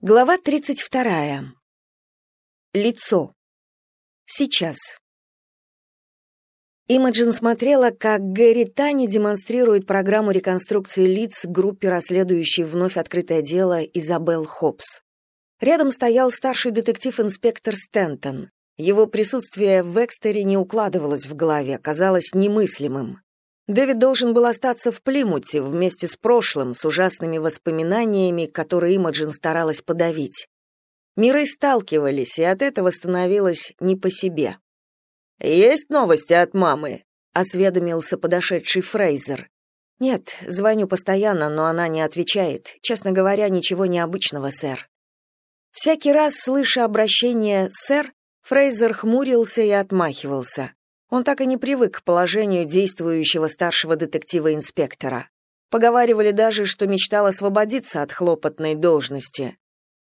Глава 32. Лицо. Сейчас. Имаджин смотрела, как Гэри Тани демонстрирует программу реконструкции лиц группе, расследующей вновь открытое дело Изабел Хопс. Рядом стоял старший детектив-инспектор Стентон. Его присутствие в Экстере не укладывалось в голове, казалось немыслимым. Дэвид должен был остаться в Плимуте вместе с прошлым, с ужасными воспоминаниями, которые Имаджин старалась подавить. Миры сталкивались, и от этого становилось не по себе. «Есть новости от мамы?» — осведомился подошедший Фрейзер. «Нет, звоню постоянно, но она не отвечает. Честно говоря, ничего необычного, сэр». Всякий раз, слыша обращение «сэр», Фрейзер хмурился и отмахивался. Он так и не привык к положению действующего старшего детектива-инспектора. Поговаривали даже, что мечтал освободиться от хлопотной должности.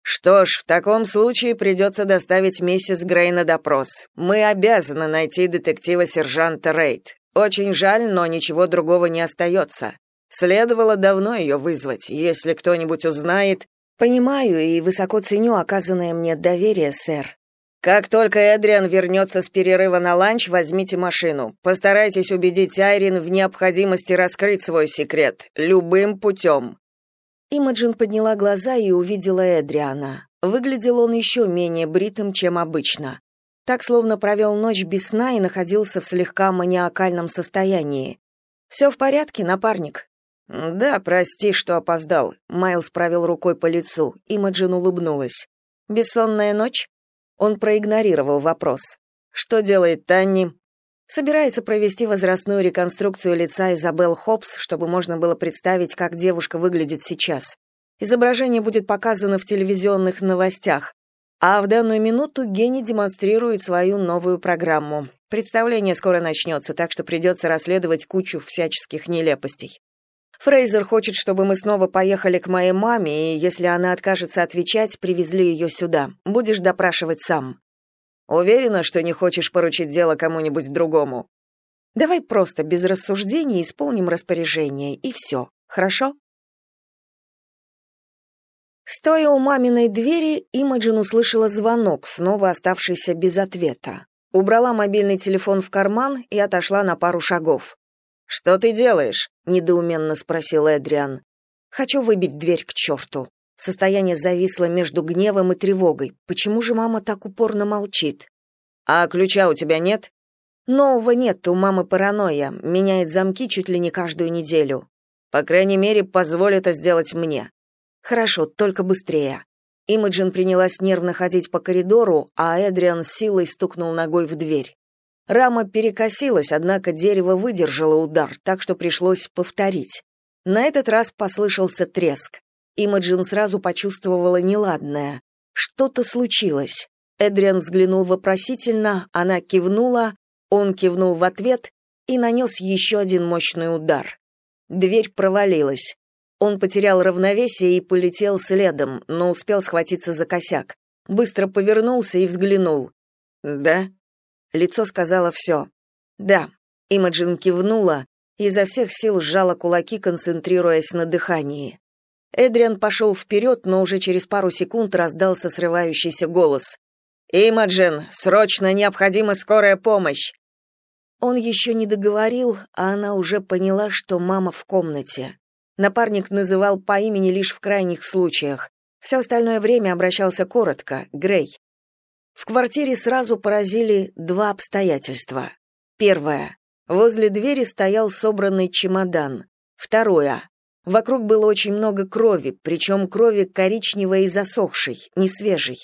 «Что ж, в таком случае придется доставить миссис Грей на допрос. Мы обязаны найти детектива-сержанта Рейд. Очень жаль, но ничего другого не остается. Следовало давно ее вызвать. Если кто-нибудь узнает...» «Понимаю и высоко ценю оказанное мне доверие, сэр», как только Эдриан вернется с перерыва на ланч, возьмите машину. Постарайтесь убедить Айрин в необходимости раскрыть свой секрет любым путем». Имаджин подняла глаза и увидела Эдриана. Выглядел он еще менее бритым, чем обычно. Так, словно провел ночь без сна и находился в слегка маниакальном состоянии. «Все в порядке, напарник?» «Да, прости, что опоздал», — Майлз провел рукой по лицу. Имаджин улыбнулась. «Бессонная ночь?» Он проигнорировал вопрос. Что делает Танни? Собирается провести возрастную реконструкцию лица Изабел Хопс, чтобы можно было представить, как девушка выглядит сейчас. Изображение будет показано в телевизионных новостях. А в данную минуту Гений демонстрирует свою новую программу. Представление скоро начнется, так что придется расследовать кучу всяческих нелепостей. Фрейзер хочет, чтобы мы снова поехали к моей маме, и если она откажется отвечать, привезли ее сюда. Будешь допрашивать сам. Уверена, что не хочешь поручить дело кому-нибудь другому. Давай просто без рассуждений исполним распоряжение и все. Хорошо? Стоя у маминой двери, Имаджин услышала звонок, снова оставшийся без ответа. Убрала мобильный телефон в карман и отошла на пару шагов. «Что ты делаешь?» — недоуменно спросил Эдриан. «Хочу выбить дверь к черту». Состояние зависло между гневом и тревогой. Почему же мама так упорно молчит? «А ключа у тебя нет?» «Нового нет, у мамы паранойя. Меняет замки чуть ли не каждую неделю. По крайней мере, позволь это сделать мне». «Хорошо, только быстрее». Имаджин принялась нервно ходить по коридору, а Эдриан с силой стукнул ногой в дверь. Рама перекосилась, однако дерево выдержало удар, так что пришлось повторить. На этот раз послышался треск. Имаджин сразу почувствовала неладное. Что-то случилось. Эдриан взглянул вопросительно, она кивнула, он кивнул в ответ и нанес еще один мощный удар. Дверь провалилась. Он потерял равновесие и полетел следом, но успел схватиться за косяк. Быстро повернулся и взглянул. «Да?» Лицо сказала все. «Да». Имаджин кивнула и изо всех сил сжала кулаки, концентрируясь на дыхании. Эдриан пошел вперед, но уже через пару секунд раздался срывающийся голос. «Имаджин, срочно необходима скорая помощь!» Он еще не договорил, а она уже поняла, что мама в комнате. Напарник называл по имени лишь в крайних случаях. Все остальное время обращался коротко, Грей. В квартире сразу поразили два обстоятельства. Первое. Возле двери стоял собранный чемодан. Второе. Вокруг было очень много крови, причем крови коричневой и засохшей, не свежей.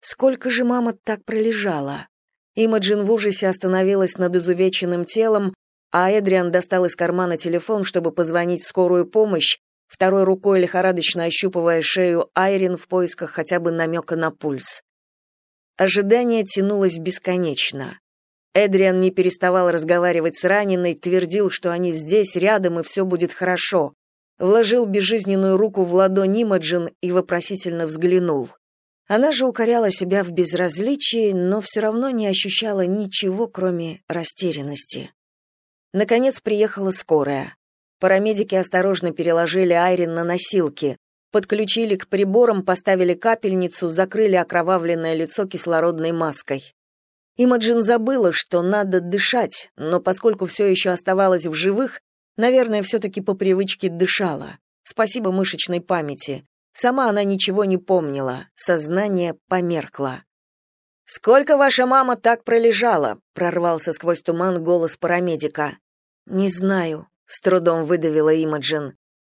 Сколько же мама так пролежала? Имаджин в ужасе остановилась над изувеченным телом, а Эдриан достал из кармана телефон, чтобы позвонить в скорую помощь, второй рукой лихорадочно ощупывая шею Айрин в поисках хотя бы намека на пульс. Ожидание тянулось бесконечно. Эдриан не переставал разговаривать с раненой, твердил, что они здесь, рядом, и все будет хорошо. Вложил безжизненную руку в ладонь Имаджин и вопросительно взглянул. Она же укоряла себя в безразличии, но все равно не ощущала ничего, кроме растерянности. Наконец приехала скорая. Парамедики осторожно переложили Айрин на носилки. Подключили к приборам, поставили капельницу, закрыли окровавленное лицо кислородной маской. Имаджин забыла, что надо дышать, но поскольку все еще оставалась в живых, наверное, все-таки по привычке дышала. Спасибо мышечной памяти. Сама она ничего не помнила, сознание померкло. «Сколько ваша мама так пролежала?» — прорвался сквозь туман голос парамедика. «Не знаю», — с трудом выдавила Имаджин.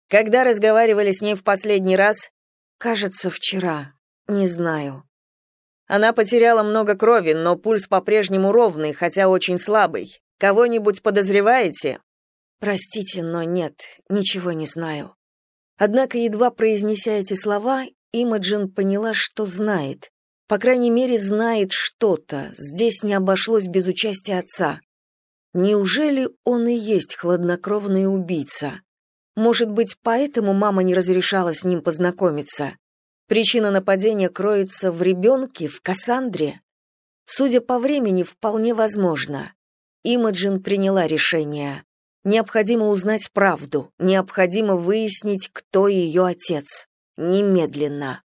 «Когда разговаривали с ней в последний раз?» «Кажется, вчера. Не знаю». Она потеряла много крови, но пульс по-прежнему ровный, хотя очень слабый. Кого-нибудь подозреваете? Простите, но нет, ничего не знаю. Однако, едва произнеся эти слова, Имаджин поняла, что знает. По крайней мере, знает что-то. Здесь не обошлось без участия отца. Неужели он и есть хладнокровный убийца? Может быть, поэтому мама не разрешала с ним познакомиться? Причина нападения кроется в ребенке, в Кассандре? Судя по времени, вполне возможно. Имаджин приняла решение. Необходимо узнать правду, необходимо выяснить, кто ее отец. Немедленно.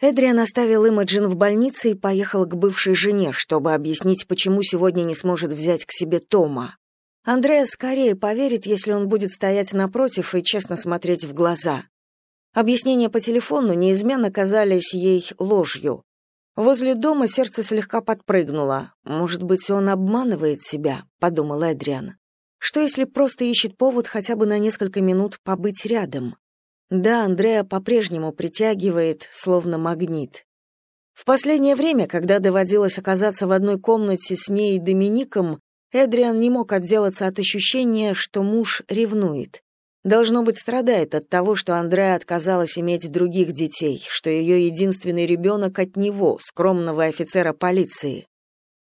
Эдриан оставил Имаджин в больнице и поехал к бывшей жене, чтобы объяснить, почему сегодня не сможет взять к себе Тома. Андреа скорее поверит, если он будет стоять напротив и честно смотреть в глаза. Объяснения по телефону неизменно казались ей ложью. Возле дома сердце слегка подпрыгнуло. Может быть, он обманывает себя, подумал Эдриан. Что если просто ищет повод хотя бы на несколько минут побыть рядом? Да, Андреа по-прежнему притягивает, словно магнит. В последнее время, когда доводилось оказаться в одной комнате с ней и Домиником, Эдриан не мог отделаться от ощущения, что муж ревнует. Должно быть, страдает от того, что Андреа отказалась иметь других детей, что ее единственный ребенок от него, скромного офицера полиции.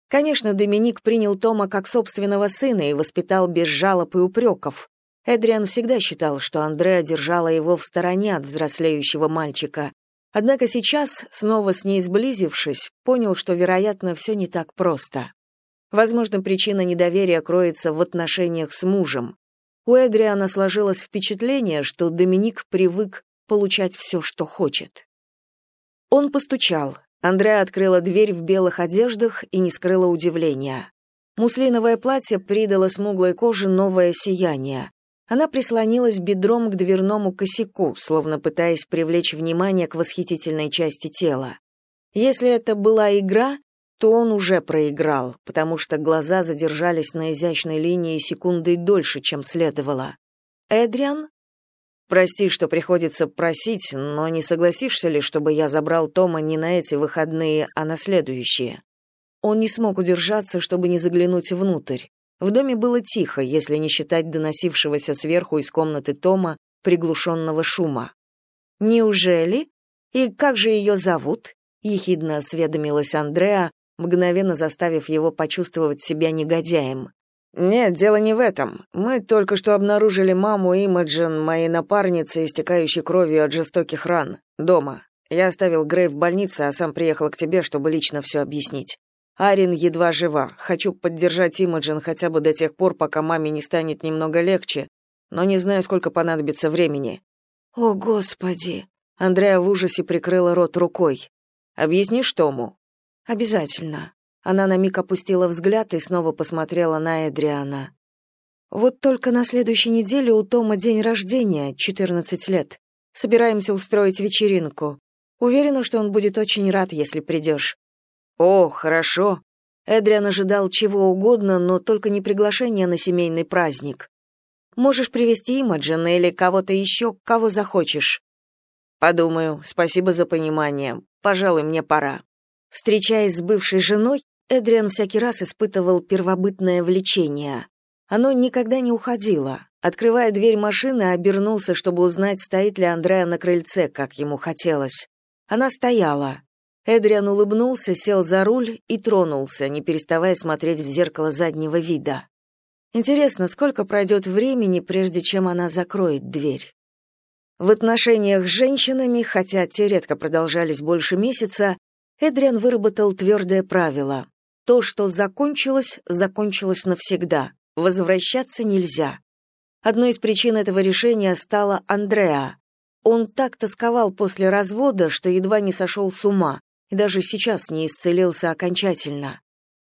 Конечно, Доминик принял Тома как собственного сына и воспитал без жалоб и упреков. Эдриан всегда считал, что Андреа держала его в стороне от взрослеющего мальчика. Однако сейчас, снова с ней сблизившись, понял, что, вероятно, все не так просто. Возможно, причина недоверия кроется в отношениях с мужем. У Эдриана сложилось впечатление, что Доминик привык получать все, что хочет. Он постучал. Андреа открыла дверь в белых одеждах и не скрыла удивления. Муслиновое платье придало смуглой коже новое сияние. Она прислонилась бедром к дверному косяку, словно пытаясь привлечь внимание к восхитительной части тела. Если это была игра, то он уже проиграл, потому что глаза задержались на изящной линии секунды дольше, чем следовало. «Эдриан?» «Прости, что приходится просить, но не согласишься ли, чтобы я забрал Тома не на эти выходные, а на следующие?» Он не смог удержаться, чтобы не заглянуть внутрь. В доме было тихо, если не считать доносившегося сверху из комнаты Тома приглушенного шума. «Неужели? И как же ее зовут?» — ехидно осведомилась Андреа, мгновенно заставив его почувствовать себя негодяем. «Нет, дело не в этом. Мы только что обнаружили маму Имаджин, моей напарницы, истекающей кровью от жестоких ран, дома. Я оставил Грей в больнице, а сам приехал к тебе, чтобы лично все объяснить. Арин едва жива. Хочу поддержать Имаджин хотя бы до тех пор, пока маме не станет немного легче, но не знаю, сколько понадобится времени». «О, Господи!» Андреа в ужасе прикрыла рот рукой. «Объяснишь Тому?» Обязательно. Она на миг опустила взгляд и снова посмотрела на Эдриана. Вот только на следующей неделе у Тома день рождения, 14 лет. Собираемся устроить вечеринку. Уверена, что он будет очень рад, если придешь». О, хорошо. Эдриан ожидал чего угодно, но только не приглашение на семейный праздник. Можешь привести Имаджин или кого-то еще, кого захочешь. Подумаю. Спасибо за понимание. Пожалуй, мне пора. Встречаясь с бывшей женой, Эдриан всякий раз испытывал первобытное влечение. Оно никогда не уходило. Открывая дверь машины, обернулся, чтобы узнать, стоит ли Андреа на крыльце, как ему хотелось. Она стояла. Эдриан улыбнулся, сел за руль и тронулся, не переставая смотреть в зеркало заднего вида. Интересно, сколько пройдет времени, прежде чем она закроет дверь? В отношениях с женщинами, хотя те редко продолжались больше месяца, Эдриан выработал твердое правило. То, что закончилось, закончилось навсегда. Возвращаться нельзя. Одной из причин этого решения стала Андреа. Он так тосковал после развода, что едва не сошел с ума, и даже сейчас не исцелился окончательно.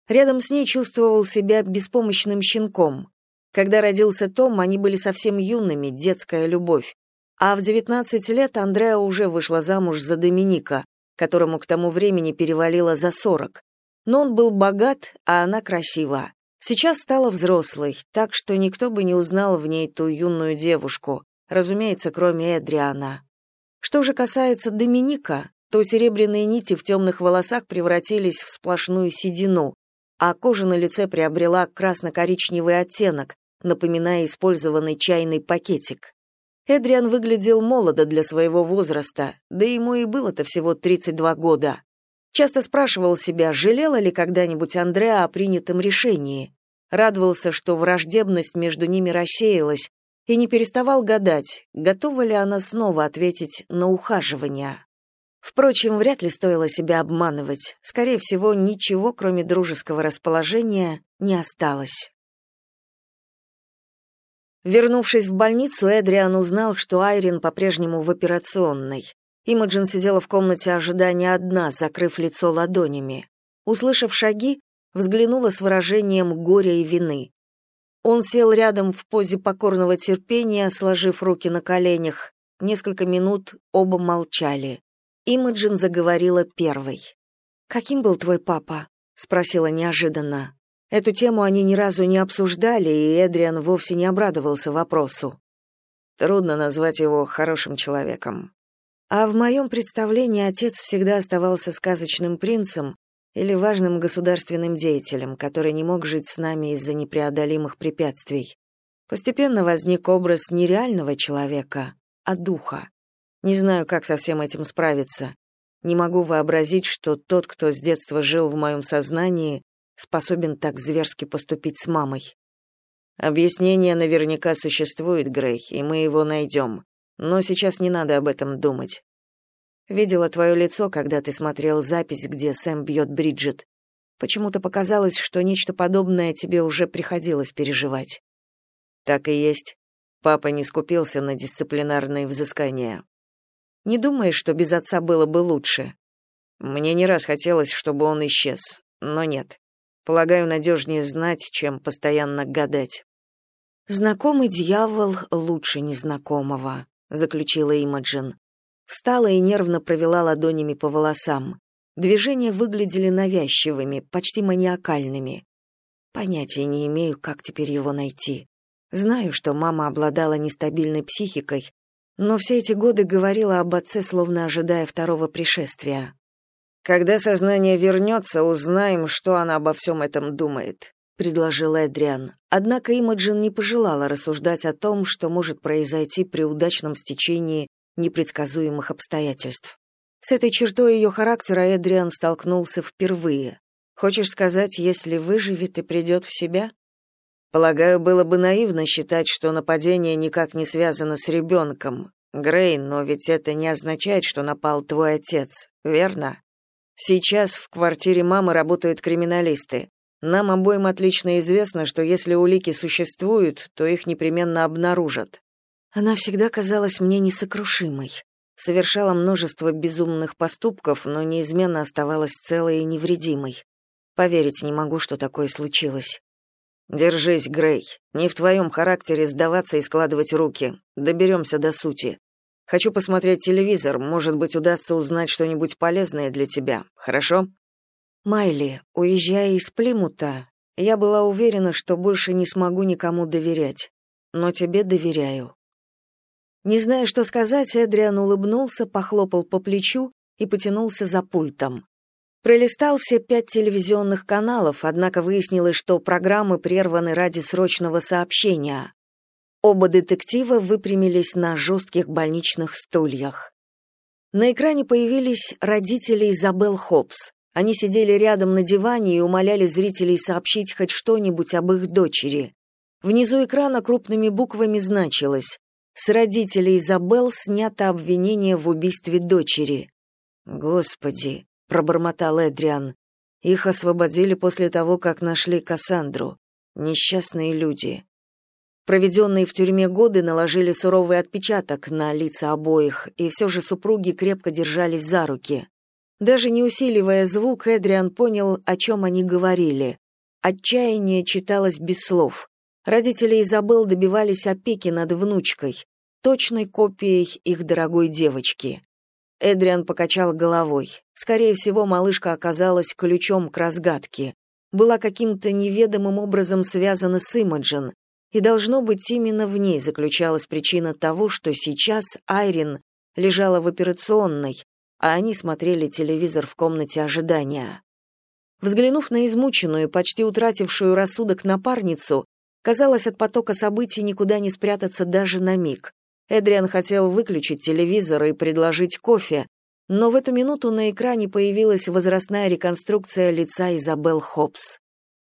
Рядом с ней чувствовал себя беспомощным щенком. Когда родился Том, они были совсем юными, детская любовь. А в 19 лет Андреа уже вышла замуж за Доминика, которому к тому времени перевалило за 40. Но он был богат, а она красива. Сейчас стала взрослой, так что никто бы не узнал в ней ту юную девушку, разумеется, кроме Эдриана. Что же касается Доминика, то серебряные нити в темных волосах превратились в сплошную седину, а кожа на лице приобрела красно-коричневый оттенок, напоминая использованный чайный пакетик. Эдриан выглядел молодо для своего возраста, да ему и было-то всего 32 года. Часто спрашивал себя, жалела ли когда-нибудь Андреа о принятом решении. Радовался, что враждебность между ними рассеялась, и не переставал гадать, готова ли она снова ответить на ухаживание. Впрочем, вряд ли стоило себя обманывать. Скорее всего, ничего, кроме дружеского расположения, не осталось. Вернувшись в больницу, Эдриан узнал, что Айрин по-прежнему в операционной. Имаджин сидела в комнате ожидания одна, закрыв лицо ладонями. Услышав шаги, взглянула с выражением горя и вины. Он сел рядом в позе покорного терпения, сложив руки на коленях. Несколько минут оба молчали. Имаджин заговорила первой. «Каким был твой папа?» — спросила неожиданно. Эту тему они ни разу не обсуждали, и Эдриан вовсе не обрадовался вопросу. Трудно назвать его хорошим человеком. А в моем представлении отец всегда оставался сказочным принцем, или важным государственным деятелем, который не мог жить с нами из-за непреодолимых препятствий. Постепенно возник образ не реального человека, а духа. Не знаю, как со всем этим справиться. Не могу вообразить, что тот, кто с детства жил в моем сознании, способен так зверски поступить с мамой. Объяснение наверняка существует, Грей, и мы его найдем. Но сейчас не надо об этом думать. Видела твое лицо, когда ты смотрел запись, где Сэм бьет Бриджит. Почему-то показалось, что нечто подобное тебе уже приходилось переживать. Так и есть. Папа не скупился на дисциплинарные взыскания. Не думаешь, что без отца было бы лучше? Мне не раз хотелось, чтобы он исчез, но нет. Полагаю, надежнее знать, чем постоянно гадать. Знакомый дьявол лучше незнакомого, заключила Имаджин. Встала и нервно провела ладонями по волосам. Движения выглядели навязчивыми, почти маниакальными. Понятия не имею, как теперь его найти. Знаю, что мама обладала нестабильной психикой, но все эти годы говорила об отце, словно ожидая второго пришествия. Когда сознание вернется, узнаем, что она обо всем этом думает, предложил Эдриан. Однако Имаджин не пожелала рассуждать о том, что может произойти при удачном стечении непредсказуемых обстоятельств. С этой чертой ее характера Эдриан столкнулся впервые. Хочешь сказать, если выживет и придет в себя? Полагаю, было бы наивно считать, что нападение никак не связано с ребенком. Грейн, но ведь это не означает, что напал твой отец, верно? Сейчас в квартире мамы работают криминалисты. Нам обоим отлично известно, что если улики существуют, то их непременно обнаружат. Она всегда казалась мне несокрушимой. Совершала множество безумных поступков, но неизменно оставалась целой и невредимой. Поверить не могу, что такое случилось. Держись, Грей. Не в твоем характере сдаваться и складывать руки. Доберемся до сути. Хочу посмотреть телевизор, может быть, удастся узнать что-нибудь полезное для тебя. Хорошо? Майли, уезжая из Плимута, я была уверена, что больше не смогу никому доверять. Но тебе доверяю. Не зная, что сказать, Эдриан улыбнулся, похлопал по плечу и потянулся за пультом. Пролистал все пять телевизионных каналов, однако выяснилось, что программы прерваны ради срочного сообщения. Оба детектива выпрямились на жестких больничных стульях. На экране появились родители Изабел Хопс. Они сидели рядом на диване и умоляли зрителей сообщить хоть что-нибудь об их дочери. Внизу экрана крупными буквами значилось с родителей Изабел снято обвинение в убийстве дочери. Господи, пробормотал Эдриан. Их освободили после того, как нашли Кассандру. Несчастные люди. Проведенные в тюрьме годы наложили суровый отпечаток на лица обоих, и все же супруги крепко держались за руки. Даже не усиливая звук, Эдриан понял, о чем они говорили. Отчаяние читалось без слов. Родители Изабел добивались опеки над внучкой, точной копией их дорогой девочки. Эдриан покачал головой. Скорее всего, малышка оказалась ключом к разгадке. Была каким-то неведомым образом связана с Имаджин, и должно быть именно в ней заключалась причина того, что сейчас Айрин лежала в операционной, а они смотрели телевизор в комнате ожидания. Взглянув на измученную, почти утратившую рассудок напарницу, казалось, от потока событий никуда не спрятаться даже на миг. Эдриан хотел выключить телевизор и предложить кофе, но в эту минуту на экране появилась возрастная реконструкция лица Изабел Хопс.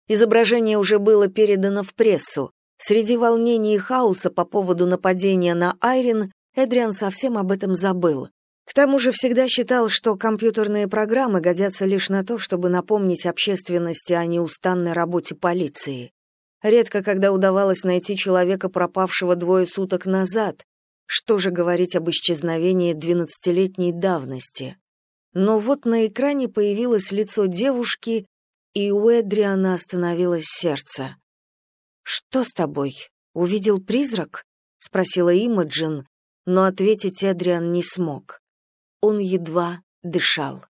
Изображение уже было передано в прессу. Среди волнений и хаоса по поводу нападения на Айрин Эдриан совсем об этом забыл. К тому же всегда считал, что компьютерные программы годятся лишь на то, чтобы напомнить общественности о неустанной работе полиции. Редко когда удавалось найти человека, пропавшего двое суток назад. Что же говорить об исчезновении двенадцатилетней давности? Но вот на экране появилось лицо девушки, и у Эдриана остановилось сердце. «Что с тобой? Увидел призрак?» — спросила Имаджин, но ответить Эдриан не смог. Он едва дышал.